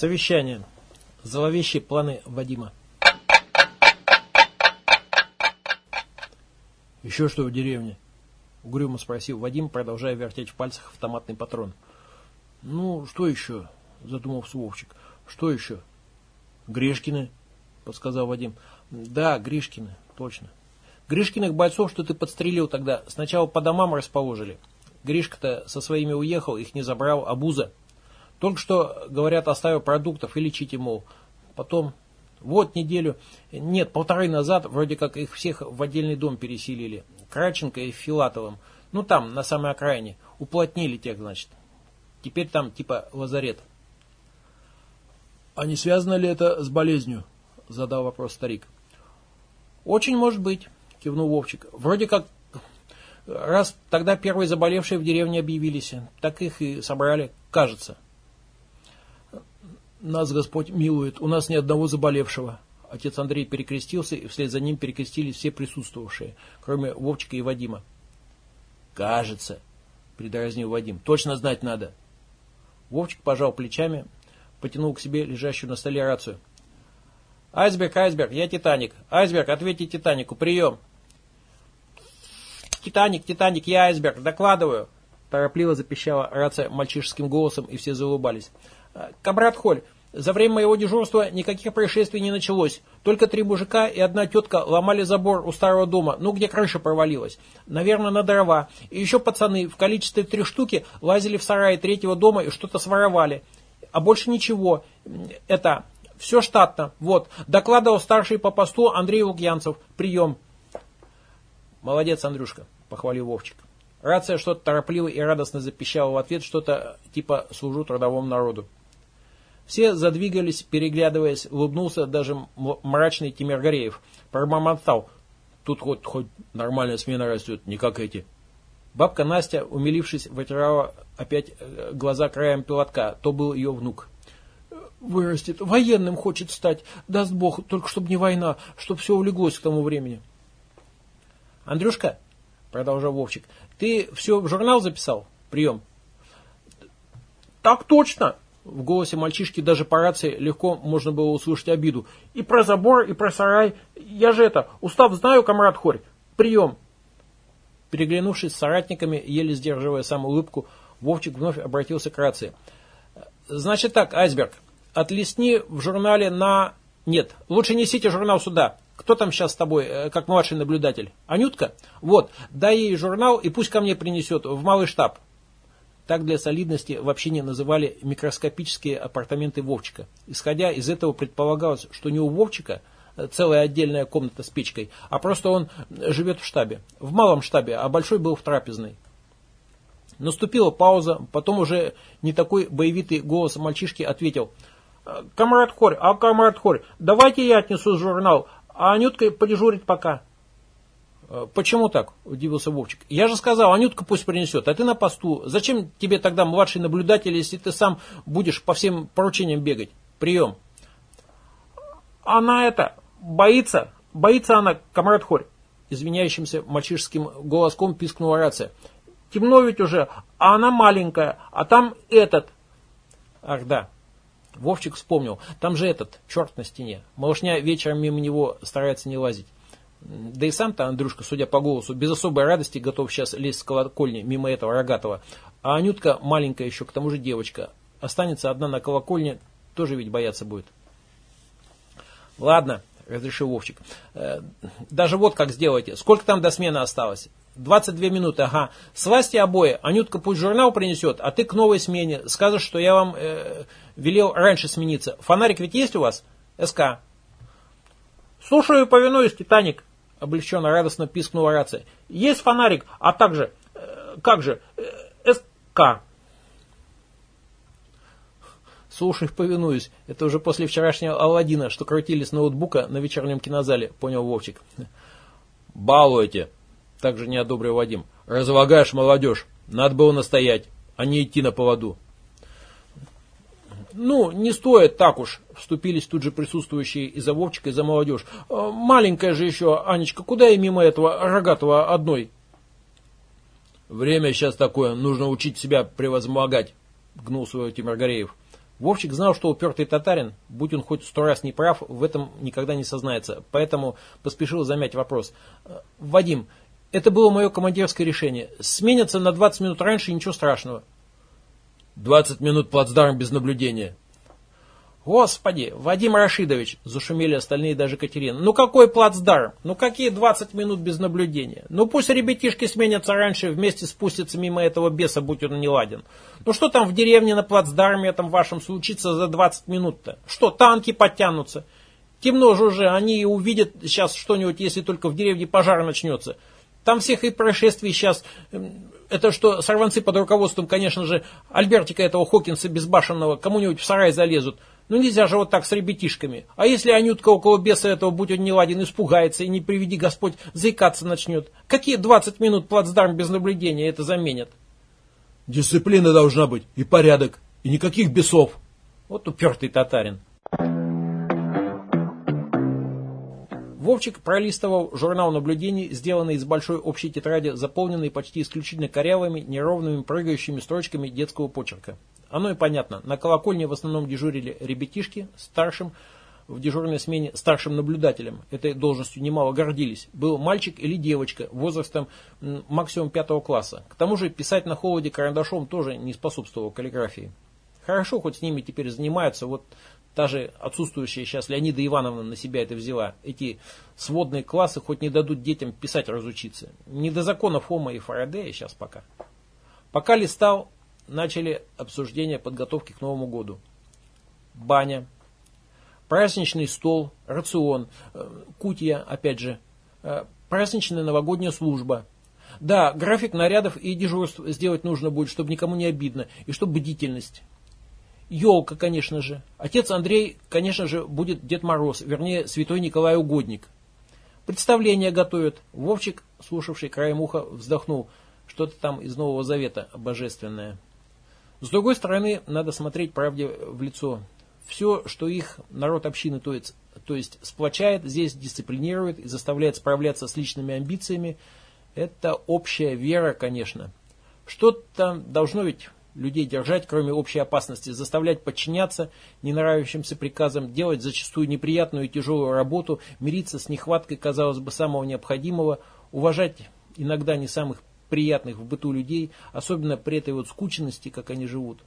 Совещание. Зловещие планы Вадима. «Еще что в деревне?» — угрюмо спросил Вадим, продолжая вертеть в пальцах автоматный патрон. «Ну, что еще?» — задумался Вовчик. «Что еще?» «Гришкины», — подсказал Вадим. «Да, Гришкины, точно. Гришкиных бойцов, что ты подстрелил тогда, сначала по домам расположили. Гришка-то со своими уехал, их не забрал, а Буза. Только что, говорят, оставил продуктов и лечите, мол. Потом, вот неделю, нет, полторы назад, вроде как их всех в отдельный дом переселили. Краченко и Филатовым. Ну там, на самой окраине. Уплотнили тех, значит. Теперь там типа лазарет. А не связано ли это с болезнью? Задал вопрос старик. Очень может быть, кивнул Вовчик. Вроде как раз тогда первые заболевшие в деревне объявились, так их и собрали, кажется. Нас Господь милует, у нас ни одного заболевшего. Отец Андрей перекрестился, и вслед за ним перекрестились все присутствовавшие, кроме Вовчика и Вадима. «Кажется», — предразнил Вадим, — «точно знать надо». Вовчик пожал плечами, потянул к себе лежащую на столе рацию. «Айсберг, айсберг, я Титаник. Айсберг, ответьте Титанику, прием!» «Титаник, Титаник, я айсберг, докладываю!» Торопливо запищала рация мальчишеским голосом, и все заулыбались. «Камрад Холь, за время моего дежурства никаких происшествий не началось. Только три мужика и одна тетка ломали забор у старого дома, ну где крыша провалилась. Наверное, на дрова. И еще пацаны в количестве три штуки лазили в сарае третьего дома и что-то своровали. А больше ничего. Это все штатно. Вот. Докладывал старший по посту Андрей Лукьянцев. Прием. Молодец, Андрюшка, похвалил Вовчик. Рация что-то торопливо и радостно запищала в ответ, что-то типа «служу трудовому народу». Все задвигались, переглядываясь, улыбнулся даже мрачный Тимир Гореев. Пробормотал. Тут хоть, хоть нормальная смена растет, не как эти. Бабка Настя, умилившись, вытирала опять э, глаза краем пилотка. То был ее внук. «Вырастет, военным хочет стать. Даст Бог, только чтобы не война, чтобы все улеглось к тому времени». «Андрюшка», — продолжал Вовчик, — «ты все в журнал записал? Прием». «Так точно!» В голосе мальчишки даже по рации легко можно было услышать обиду. «И про забор, и про сарай. Я же это, устав знаю, комрад Хорь. Прием!» Переглянувшись с соратниками, еле сдерживая саму улыбку, Вовчик вновь обратился к рации. «Значит так, айсберг, отлесни в журнале на... Нет, лучше несите журнал сюда. Кто там сейчас с тобой, э, как младший наблюдатель? Анютка? Вот, дай ей журнал и пусть ко мне принесет в малый штаб. Так для солидности в общине называли микроскопические апартаменты Вовчика. Исходя из этого предполагалось, что не у Вовчика э, целая отдельная комната с печкой, а просто он живет в штабе. В малом штабе, а большой был в трапезной. Наступила пауза, потом уже не такой боевитый голос мальчишки ответил. «Э, «Камрад Хорь, а камрад Хорь, давайте я отнесу журнал, а Анютка подежурит пока». «Э, «Почему так?» – удивился Вовчик. «Я же сказал, Анютка пусть принесет, а ты на посту. Зачем тебе тогда младший наблюдатель, если ты сам будешь по всем поручениям бегать? Прием!» «Она это, боится, боится она, комрад Хорь!» Извиняющимся мальчишеским голоском пискнула рация. «Темно ведь уже, а она маленькая, а там этот...» «Ах да!» Вовчик вспомнил. Там же этот, черт на стене. Малышня вечером мимо него старается не лазить. Да и сам-то Андрюшка, судя по голосу, без особой радости готов сейчас лезть с колокольни мимо этого рогатого. А Анютка маленькая еще, к тому же девочка. Останется одна на колокольне, тоже ведь бояться будет. Ладно, разрешил Вовчик. Э, даже вот как сделайте. Сколько там до смены осталось? 22 минуты, ага. Сласьте обои. Анютка пусть журнал принесет, а ты к новой смене. Скажешь, что я вам э, велел раньше смениться. Фонарик ведь есть у вас? СК. Слушаю и повинуюсь, Титаник облегченно радостно пискнула рация. Есть фонарик, а также, э, как же, э, СК. Слушай, повинуюсь. Это уже после вчерашнего Алладина, что крутили с ноутбука на вечернем кинозале, понял Вовчик. Балуйте, также не одобрил Вадим. Разлагаешь молодежь. Надо было настоять, а не идти на поводу. Ну, не стоит так уж, вступились тут же присутствующие и за Вовчика, и за молодежь. «А, маленькая же еще, Анечка, куда и мимо этого рогатого одной? Время сейчас такое, нужно учить себя превозмогать, гнул свой Тимир Гореев. Вовчик знал, что упертый татарин, будь он хоть сто раз не прав, в этом никогда не сознается, поэтому поспешил замять вопрос. «Вадим, это было мое командирское решение. Сменятся на 20 минут раньше, ничего страшного». «20 минут плацдарм без наблюдения», Господи, Вадим Рашидович, зашумели остальные даже Катерина. Ну какой плацдарм? Ну какие 20 минут без наблюдения? Ну пусть ребятишки сменятся раньше, вместе спустятся мимо этого беса, будь он не ладен. Ну что там в деревне на плацдарме этом вашем случится за 20 минут-то? Что, танки подтянутся? Темно же уже, они и увидят сейчас что-нибудь, если только в деревне пожар начнется. Там всех и происшествий сейчас... Это что, сорванцы под руководством, конечно же, Альбертика этого Хокинса безбашенного кому-нибудь в сарай залезут. Ну нельзя же вот так с ребятишками. А если Анютка около беса этого, будь он неладен, испугается и не приведи Господь, заикаться начнет? Какие 20 минут плацдарм без наблюдения это заменят? Дисциплина должна быть и порядок, и никаких бесов. Вот упертый татарин. Вовчик пролистывал журнал наблюдений, сделанный из большой общей тетради, заполненный почти исключительно корявыми, неровными, прыгающими строчками детского почерка. Оно и понятно. На колокольне в основном дежурили ребятишки, старшим в дежурной смене старшим наблюдателем. Этой должностью немало гордились. Был мальчик или девочка возрастом максимум пятого класса. К тому же писать на холоде карандашом тоже не способствовало каллиграфии. Хорошо, хоть с ними теперь занимаются. Вот та же отсутствующая сейчас Леонида Ивановна на себя это взяла. Эти сводные классы хоть не дадут детям писать разучиться. Не до законов Хома и Фарадея сейчас пока. Пока листал, начали обсуждение подготовки к Новому году. Баня, праздничный стол, рацион, э, кутья, опять же, э, праздничная новогодняя служба. Да, график нарядов и дежурств сделать нужно будет, чтобы никому не обидно, и чтобы бдительность. Елка, конечно же. Отец Андрей, конечно же, будет Дед Мороз, вернее, Святой Николай Угодник. Представление готовят. Вовчик, слушавший краем уха, вздохнул. Что-то там из Нового Завета божественное. С другой стороны, надо смотреть правде в лицо. Все, что их народ общины, то есть, то есть сплочает, здесь дисциплинирует и заставляет справляться с личными амбициями, это общая вера, конечно. Что-то должно ведь людей держать, кроме общей опасности, заставлять подчиняться ненравящимся приказам, делать зачастую неприятную и тяжелую работу, мириться с нехваткой, казалось бы, самого необходимого, уважать иногда не самых приятных в быту людей, особенно при этой вот скученности, как они живут.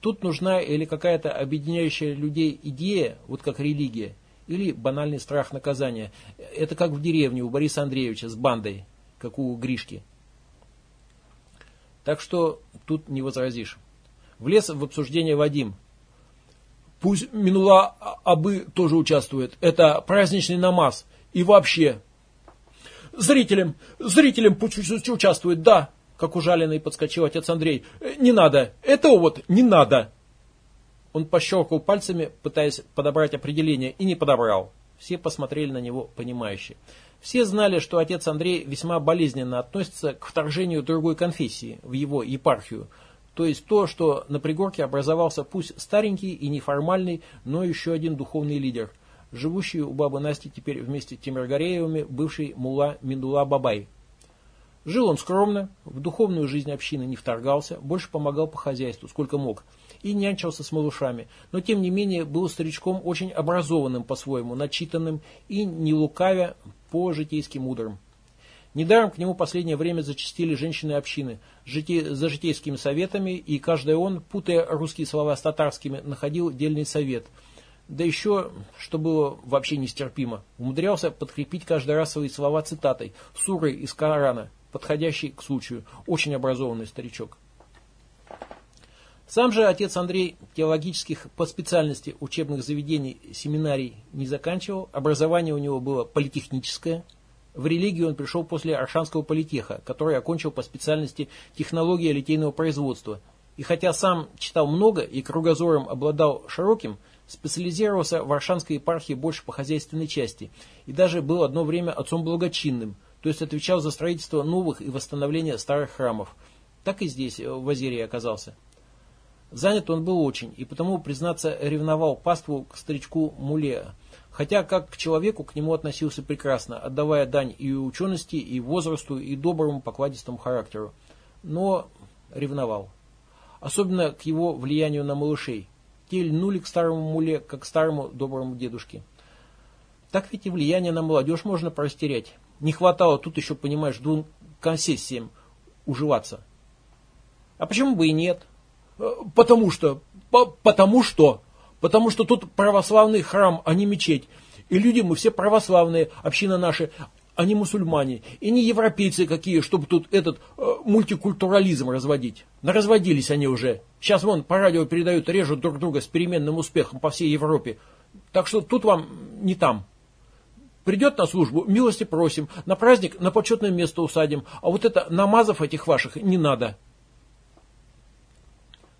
Тут нужна или какая-то объединяющая людей идея, вот как религия, или банальный страх наказания. Это как в деревне у Бориса Андреевича с бандой, как у Гришки. Так что тут не возразишь. Влез в обсуждение Вадим. Пусть Минула Абы тоже участвует. Это праздничный намаз. И вообще, Зрителям, зрителям пусть участвует, да. Как ужаленный подскочил отец Андрей. «Э, не надо, этого вот не надо. Он пощелкал пальцами, пытаясь подобрать определение, и не подобрал. Все посмотрели на него понимающе. Все знали, что отец Андрей весьма болезненно относится к вторжению другой конфессии в его епархию. То есть то, что на пригорке образовался пусть старенький и неформальный, но еще один духовный лидер – живущий у бабы Насти теперь вместе с Тимиргареевыми, бывший мула Миндула Бабай. Жил он скромно, в духовную жизнь общины не вторгался, больше помогал по хозяйству, сколько мог, и нянчился с малышами, но тем не менее был старичком очень образованным по-своему, начитанным и не лукавя по-житейски мудрым. Недаром к нему последнее время зачастили женщины общины жите, за житейскими советами, и каждый он, путая русские слова с татарскими, находил дельный совет – да еще, что было вообще нестерпимо, умудрялся подкрепить каждый раз свои слова цитатой, сурой из Корана, подходящей к случаю, очень образованный старичок. Сам же отец Андрей теологических по специальности учебных заведений семинарий не заканчивал, образование у него было политехническое. В религию он пришел после Аршанского политеха, который окончил по специальности технология литейного производства. И хотя сам читал много и кругозором обладал широким, Специализировался в Аршанской епархии больше по хозяйственной части и даже был одно время отцом благочинным, то есть отвечал за строительство новых и восстановление старых храмов. Так и здесь, э, в Азерии оказался. Занят он был очень, и потому, признаться, ревновал паству к старичку Муле, хотя как к человеку к нему относился прекрасно, отдавая дань и учености, и возрасту, и доброму покладистому характеру. Но ревновал. Особенно к его влиянию на малышей. те льнули к старому муле, как к старому доброму дедушке. Так ведь и влияние на молодежь можно простерять. Не хватало тут еще, понимаешь, двум концессиям уживаться. А почему бы и нет? Э, потому что, по, потому что, потому что тут православный храм, а не мечеть. И люди мы все православные, община наша, а не мусульмане. И не европейцы какие, чтобы тут этот э, мультикультурализм разводить. Разводились они уже. Сейчас вон по радио передают, режут друг друга с переменным успехом по всей Европе. Так что тут вам не там. Придет на службу, милости просим, на праздник на почетное место усадим, а вот это намазов этих ваших не надо.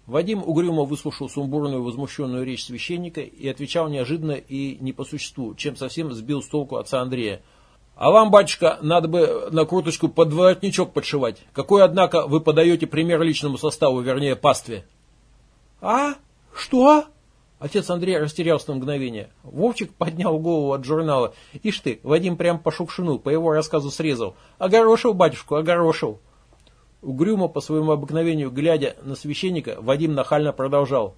Вадим угрюмо выслушал сумбурную возмущенную речь священника и отвечал неожиданно и не по существу, чем совсем сбил с толку отца Андрея. А вам, батюшка, надо бы на круточку под воротничок подшивать. Какой, однако, вы подаете пример личному составу, вернее, пастве? А? Что? Отец Андрей растерялся на мгновение. Вовчик поднял голову от журнала. Ишь ты, Вадим прям по шукшину, по его рассказу срезал. Огорошил батюшку, огорошил. Угрюмо по своему обыкновению, глядя на священника, Вадим нахально продолжал.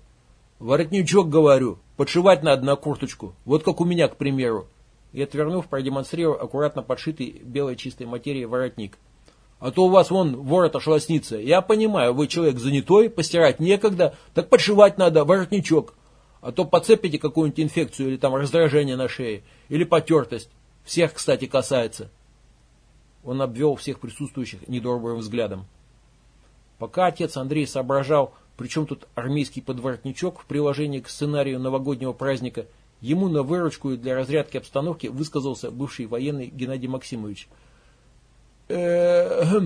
«Воротничок, говорю, подшивать надо на курточку, вот как у меня, к примеру». И, отвернув, продемонстрировал аккуратно подшитый белой чистой материи воротник. «А то у вас вон ворот ошлоснится. Я понимаю, вы человек занятой, постирать некогда, так подшивать надо, воротничок. А то подцепите какую-нибудь инфекцию или там раздражение на шее, или потертость. Всех, кстати, касается». Он обвел всех присутствующих недобрым взглядом. Пока отец Андрей соображал, причем тут армейский подворотничок в приложении к сценарию новогоднего праздника, ему на выручку и для разрядки обстановки высказался бывший военный Геннадий Максимович. «Э,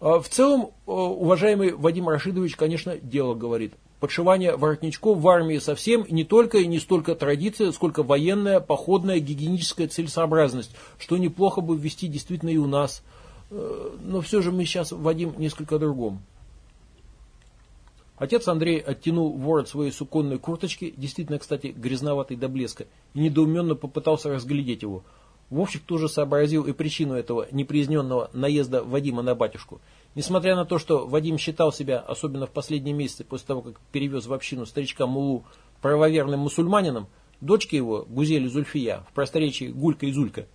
а в целом, э, уважаемый Вадим Рашидович, конечно, дело говорит подшивание воротничков в армии совсем не только и не столько традиция, сколько военная, походная, гигиеническая целесообразность, что неплохо бы ввести действительно и у нас. Э, но все же мы сейчас вводим несколько другом. Отец Андрей оттянул ворот своей суконной курточки, действительно, кстати, грязноватый до блеска, и недоуменно попытался разглядеть его. Вовчик тоже сообразил и причину этого непризненного наезда Вадима на батюшку – Несмотря на то, что Вадим считал себя, особенно в последние месяцы после того, как перевез в общину старичка Мулу правоверным мусульманином, дочки его, Гузель Зульфия, в просторечии Гулька и Зулька,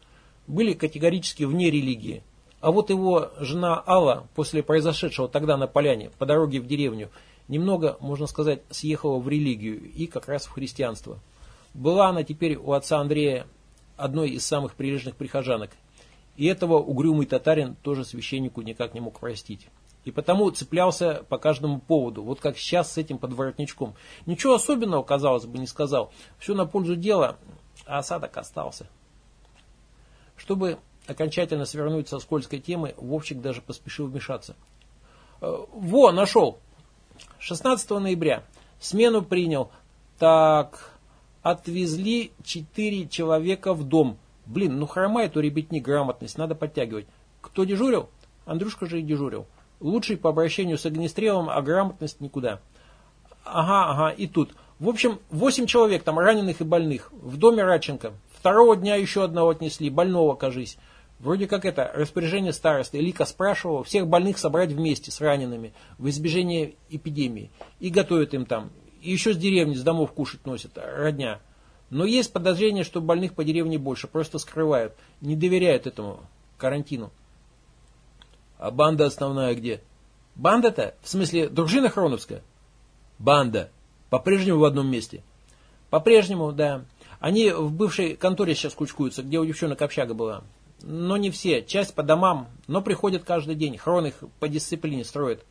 были категорически вне религии. А вот его жена Алла, после произошедшего тогда на поляне, по дороге в деревню, немного, можно сказать, съехала в религию и как раз в христианство. Была она теперь у отца Андрея одной из самых прилежных прихожанок и этого угрюмый татарин тоже священнику никак не мог простить. И потому цеплялся по каждому поводу, вот как сейчас с этим подворотничком. Ничего особенного, казалось бы, не сказал. Все на пользу дела, а осадок остался. Чтобы окончательно свернуть со скользкой темы, Вовчик даже поспешил вмешаться. «Э, во, нашел. 16 ноября. Смену принял. Так, отвезли 4 человека в дом. Блин, ну хромает у ребятни грамотность, надо подтягивать. Кто дежурил? Андрюшка же и дежурил. Лучший по обращению с огнестрелом, а грамотность никуда. Ага, ага, и тут. В общем, восемь человек там раненых и больных. В доме Радченко. Второго дня еще одного отнесли, больного, кажись. Вроде как это, распоряжение старосты. Лика спрашивала всех больных собрать вместе с ранеными в избежание эпидемии. И готовят им там. И еще с деревни, с домов кушать носят, родня. Но есть подозрение, что больных по деревне больше, просто скрывают, не доверяют этому карантину. А банда основная где? Банда-то? В смысле, дружина Хроновская? Банда. По-прежнему в одном месте? По-прежнему, да. Они в бывшей конторе сейчас кучкуются, где у девчонок общага была. Но не все. Часть по домам, но приходят каждый день. Хрон их по дисциплине строит.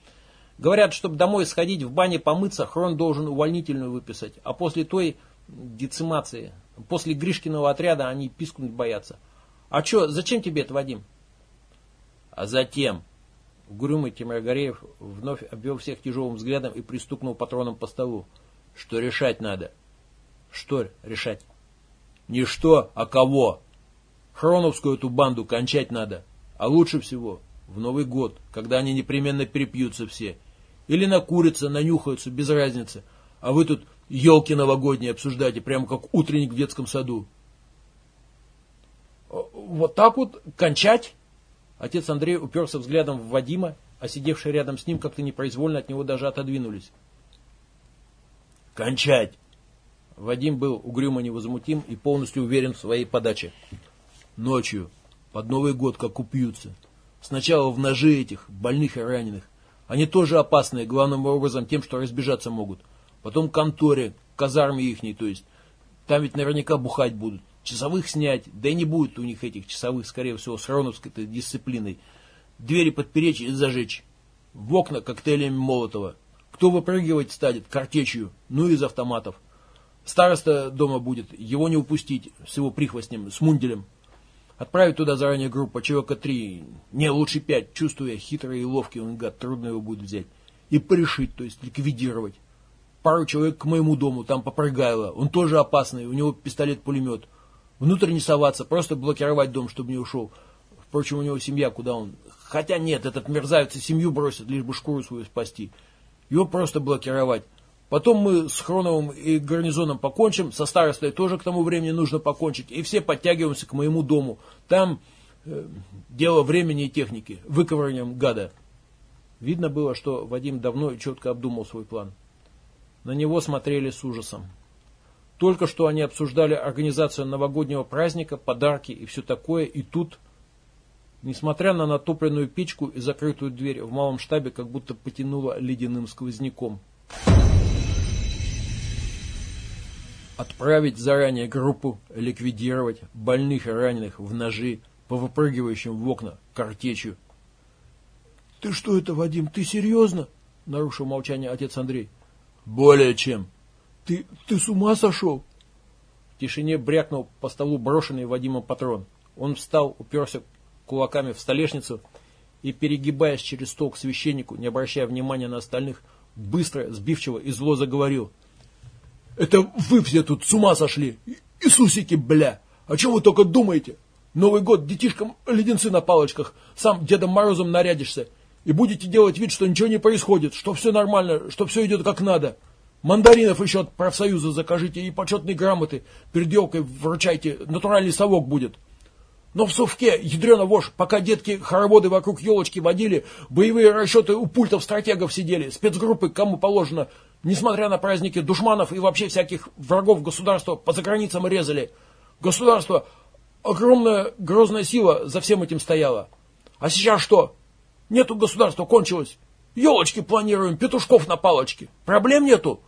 Говорят, чтобы домой сходить в бане помыться, Хрон должен увольнительную выписать, а после той децимации. После Гришкиного отряда они пискнуть боятся. А что, зачем тебе это, Вадим? А затем. Угрюмый Тимиргареев вновь обвел всех тяжелым взглядом и пристукнул патроном по столу. Что решать надо? Что решать? Не что, а кого? Хроновскую эту банду кончать надо. А лучше всего в Новый год, когда они непременно перепьются все. Или накурятся, нанюхаются, без разницы. А вы тут елки новогодние обсуждаете, прямо как утренник в детском саду. Вот так вот кончать? Отец Андрей уперся взглядом в Вадима, а сидевшие рядом с ним как-то непроизвольно от него даже отодвинулись. Кончать, Вадим был угрюмо невозмутим и полностью уверен в своей подаче. Ночью, под Новый год, как упьются. Сначала в ножи этих, больных и раненых. Они тоже опасные, главным образом тем, что разбежаться могут. Потом к конторе, к казарме ихней, то есть. Там ведь наверняка бухать будут. Часовых снять, да и не будет у них этих часовых, скорее всего, с роновской дисциплиной. Двери подперечь и зажечь. В окна коктейлями Молотова. Кто выпрыгивать станет? Картечью. Ну, из автоматов. Староста дома будет, его не упустить с его прихвостнем, с мунделем. Отправить туда заранее группу, человека три, не, лучше пять, чувствуя хитрый и ловкий, он, гад, трудно его будет взять. И порешить, то есть ликвидировать. Пару человек к моему дому, там попрыгайло, он тоже опасный, у него пистолет-пулемет. Внутрь не соваться, просто блокировать дом, чтобы не ушел. Впрочем, у него семья, куда он... Хотя нет, этот мерзавец и семью бросит, лишь бы шкуру свою спасти. Его просто блокировать. Потом мы с Хроновым и гарнизоном покончим, со старостой тоже к тому времени нужно покончить, и все подтягиваемся к моему дому. Там э, дело времени и техники, выковырением гада. Видно было, что Вадим давно и четко обдумал свой план. На него смотрели с ужасом. Только что они обсуждали организацию новогоднего праздника, подарки и все такое, и тут, несмотря на натопленную печку и закрытую дверь, в малом штабе как будто потянуло ледяным сквозняком. Отправить заранее группу, ликвидировать больных и раненых в ножи, по выпрыгивающим в окна картечью. «Ты что это, Вадим, ты серьезно?» — нарушил молчание отец Андрей. «Более чем». «Ты, ты с ума сошел?» В тишине брякнул по столу брошенный Вадимом патрон. Он встал, уперся кулаками в столешницу и, перегибаясь через стол к священнику, не обращая внимания на остальных, быстро, сбивчиво и зло заговорил — это вы все тут с ума сошли. Иисусики, бля. О чем вы только думаете? Новый год детишкам леденцы на палочках. Сам Дедом Морозом нарядишься. И будете делать вид, что ничего не происходит, что все нормально, что все идет как надо. Мандаринов еще от профсоюза закажите и почетные грамоты. Перед елкой вручайте, натуральный совок будет. Но в совке, ядрена вошь, пока детки хороводы вокруг елочки водили, боевые расчеты у пультов стратегов сидели, спецгруппы кому положено, несмотря на праздники душманов и вообще всяких врагов государства, по заграницам резали. Государство, огромная грозная сила за всем этим стояла. А сейчас что? Нету государства, кончилось. Елочки планируем, петушков на палочке. Проблем нету.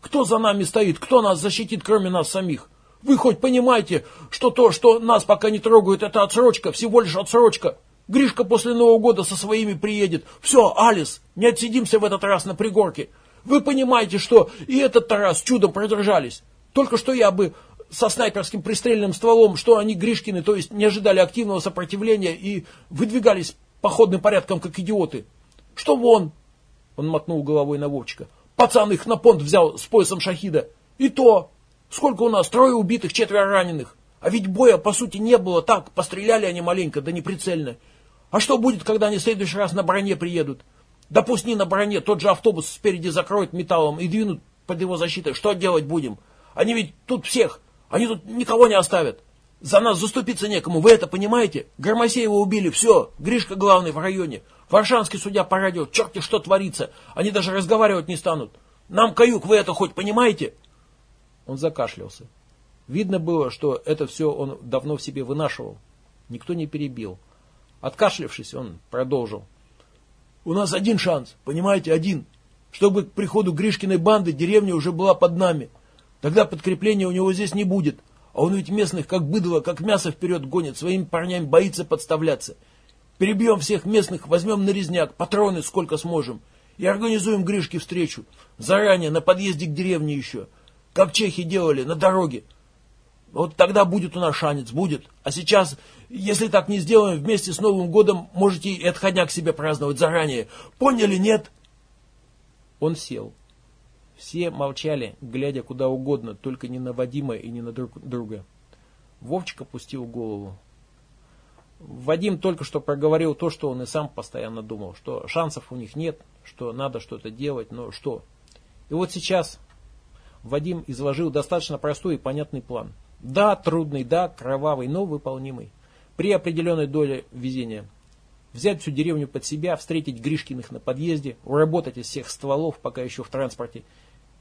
Кто за нами стоит, кто нас защитит, кроме нас самих? Вы хоть понимаете, что то, что нас пока не трогают, это отсрочка, всего лишь отсрочка. Гришка после Нового года со своими приедет. Все, Алис, не отсидимся в этот раз на пригорке. Вы понимаете, что и этот раз чудом продержались. Только что я бы со снайперским пристрельным стволом, что они, Гришкины, то есть не ожидали активного сопротивления и выдвигались походным порядком, как идиоты. Что вон, он мотнул головой на Вовчика, пацан их на понт взял с поясом шахида. И то, Сколько у нас? Трое убитых, четверо раненых. А ведь боя, по сути, не было. Так, постреляли они маленько, да не прицельно. А что будет, когда они в следующий раз на броне приедут? Да пусть не на броне, тот же автобус спереди закроют металлом и двинут под его защитой. Что делать будем? Они ведь тут всех, они тут никого не оставят. За нас заступиться некому, вы это понимаете? Громосеева убили, все, Гришка главный в районе. Варшанский судья по радио, черти что творится. Они даже разговаривать не станут. Нам каюк, вы это хоть понимаете? Он закашлялся. Видно было, что это все он давно в себе вынашивал. Никто не перебил. Откашлявшись, он продолжил. «У нас один шанс, понимаете, один. Чтобы к приходу Гришкиной банды деревня уже была под нами. Тогда подкрепления у него здесь не будет. А он ведь местных как быдло, как мясо вперед гонит, своими парнями боится подставляться. Перебьем всех местных, возьмем нарезняк, патроны сколько сможем. И организуем Гришке встречу. Заранее, на подъезде к деревне еще. Как чехи делали на дороге. Вот тогда будет у нас шанец, будет. А сейчас, если так не сделаем, вместе с Новым годом можете и отходняк себе праздновать заранее. Поняли, нет? Он сел. Все молчали, глядя куда угодно, только не на Вадима и не на друг друга. Вовчик опустил голову. Вадим только что проговорил то, что он и сам постоянно думал, что шансов у них нет, что надо что-то делать, но что? И вот сейчас Вадим изложил достаточно простой и понятный план. Да, трудный, да, кровавый, но выполнимый. При определенной доле везения. Взять всю деревню под себя, встретить Гришкиных на подъезде, уработать из всех стволов, пока еще в транспорте,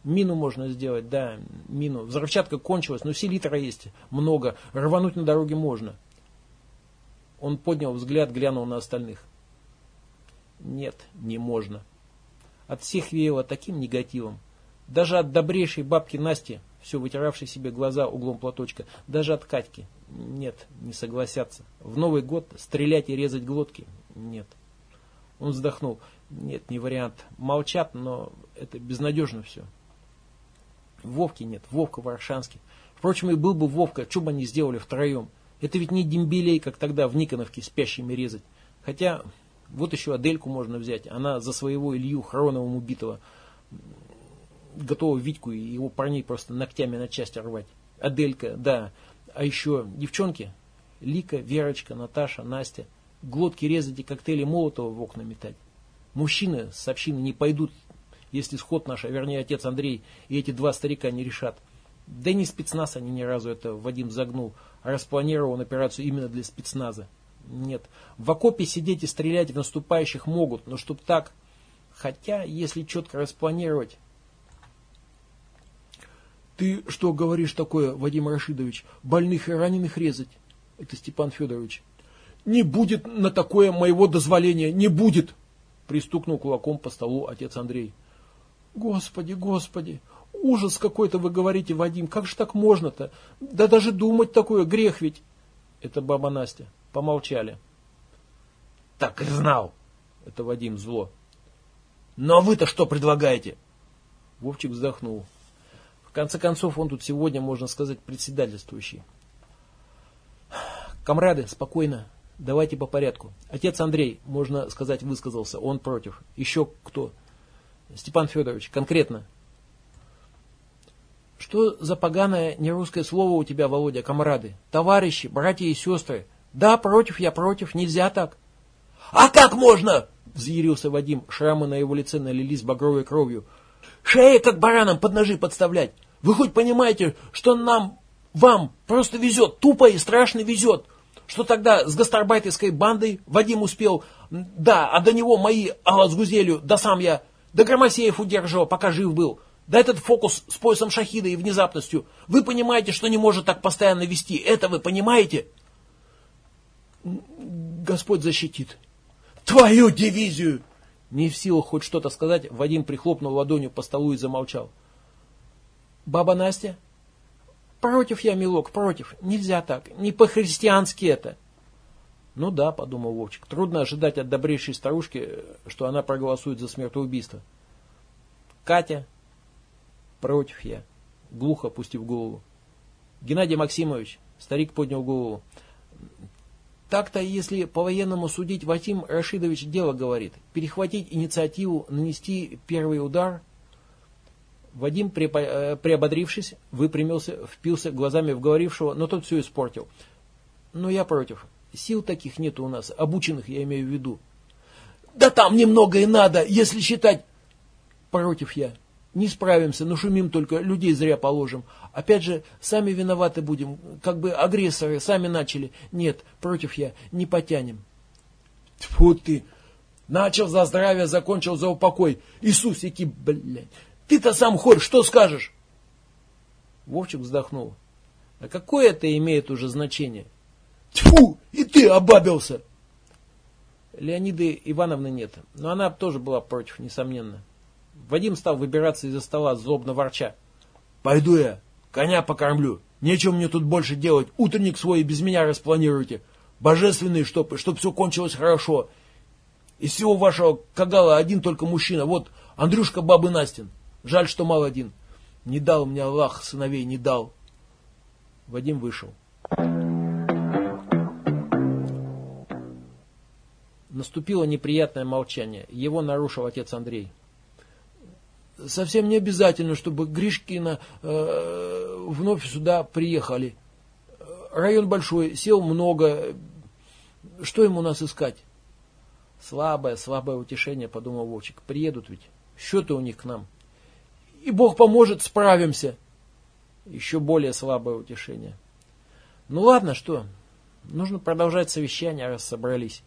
Мину можно сделать, да, мину. Взрывчатка кончилась, но селитра есть много. Рвануть на дороге можно. Он поднял взгляд, глянул на остальных. Нет, не можно. От всех веяло таким негативом. Даже от добрейшей бабки Насти, все вытиравшей себе глаза углом платочка, даже от Катьки. Нет, не согласятся. В Новый год стрелять и резать глотки? Нет. Он вздохнул. Нет, не вариант. Молчат, но это безнадежно все. Вовки нет, Вовка Варшанский. Впрочем, и был бы Вовка, что бы они сделали втроем? Это ведь не дембелей, как тогда в Никоновке спящими резать. Хотя, вот еще Адельку можно взять. Она за своего Илью Хроновым убитого готова Витьку и его парней просто ногтями на части рвать. Аделька, да. А еще девчонки. Лика, Верочка, Наташа, Настя. Глотки резать и коктейли Молотова в окна метать. Мужчины с общины не пойдут, если сход наш, вернее отец Андрей и эти два старика не решат. Да и не спецназ они ни разу это Вадим загнул, а распланировал операцию именно для спецназа. Нет, в окопе сидеть и стрелять в наступающих могут, но чтоб так... Хотя, если четко распланировать... Ты что говоришь такое, Вадим Рашидович? Больных и раненых резать? Это Степан Федорович. Не будет на такое моего дозволения, не будет! Пристукнул кулаком по столу отец Андрей. Господи, господи, ужас какой-то вы говорите, Вадим, как же так можно-то? Да даже думать такое, грех ведь. Это баба Настя. Помолчали. Так и знал. Это Вадим зло. Но вы-то что предлагаете? Вовчик вздохнул. В конце концов, он тут сегодня, можно сказать, председательствующий. Комрады, спокойно. Давайте по порядку. Отец Андрей, можно сказать, высказался. Он против. Еще кто? Степан Федорович, конкретно. Что за поганое нерусское слово у тебя, Володя, комрады? Товарищи, братья и сестры. Да, против, я против, нельзя так. А как можно? Взъярился Вадим, шрамы на его лице налились багровой кровью. Шеи как баранам под ножи подставлять. Вы хоть понимаете, что нам, вам просто везет, тупо и страшно везет. Что тогда с гастарбайтерской бандой Вадим успел, да, а до него мои Алла с Гузелью, да сам я да Громосеев удерживал, пока жив был. Да этот фокус с поясом шахида и внезапностью. Вы понимаете, что не может так постоянно вести. Это вы понимаете? Господь защитит. Твою дивизию! Не в силах хоть что-то сказать, Вадим прихлопнул ладонью по столу и замолчал. Баба Настя? Против я, милок, против. Нельзя так. Не по-христиански это. Ну да, подумал Вовчик, трудно ожидать от добрейшей старушки, что она проголосует за смертоубийство. Катя, против я, глухо опустив голову. Геннадий Максимович, старик поднял голову. Так-то, если по-военному судить, Ватим Рашидович дело говорит. Перехватить инициативу, нанести первый удар. Вадим, э, приободрившись, выпрямился, впился глазами в говорившего, но тот все испортил. Но я против. Сил таких нет у нас, обученных я имею в виду. Да там немного и надо, если считать... Против я. Не справимся, но шумим только, людей зря положим. Опять же, сами виноваты будем, как бы агрессоры, сами начали. Нет, против я, не потянем. Тьфу ты! Начал за здравие, закончил за упокой. Иисусики, блядь! Ты-то сам хорь, что скажешь? Вовчик вздохнул. А какое это имеет уже значение? Тьфу, и ты обабился. Леониды Ивановны нет, но она тоже была против, несомненно. Вадим стал выбираться из-за стола, злобно ворча. Пойду я, коня покормлю. Нечего мне тут больше делать. Утренник свой без меня распланируйте. Божественный, чтоб, чтоб все кончилось хорошо. Из всего вашего кагала один только мужчина. Вот Андрюшка Бабы Настин. Жаль, что мало один. Не дал мне Аллах сыновей, не дал. Вадим вышел. Наступило неприятное молчание. Его нарушил отец Андрей. Совсем не обязательно, чтобы Гришкина э, вновь сюда приехали. Район большой, сел много. Что ему нас искать? Слабое, слабое утешение, подумал Вовчик. Приедут ведь. Счеты у них к нам. И Бог поможет, справимся. Еще более слабое утешение. Ну ладно, что? Нужно продолжать совещание, раз собрались.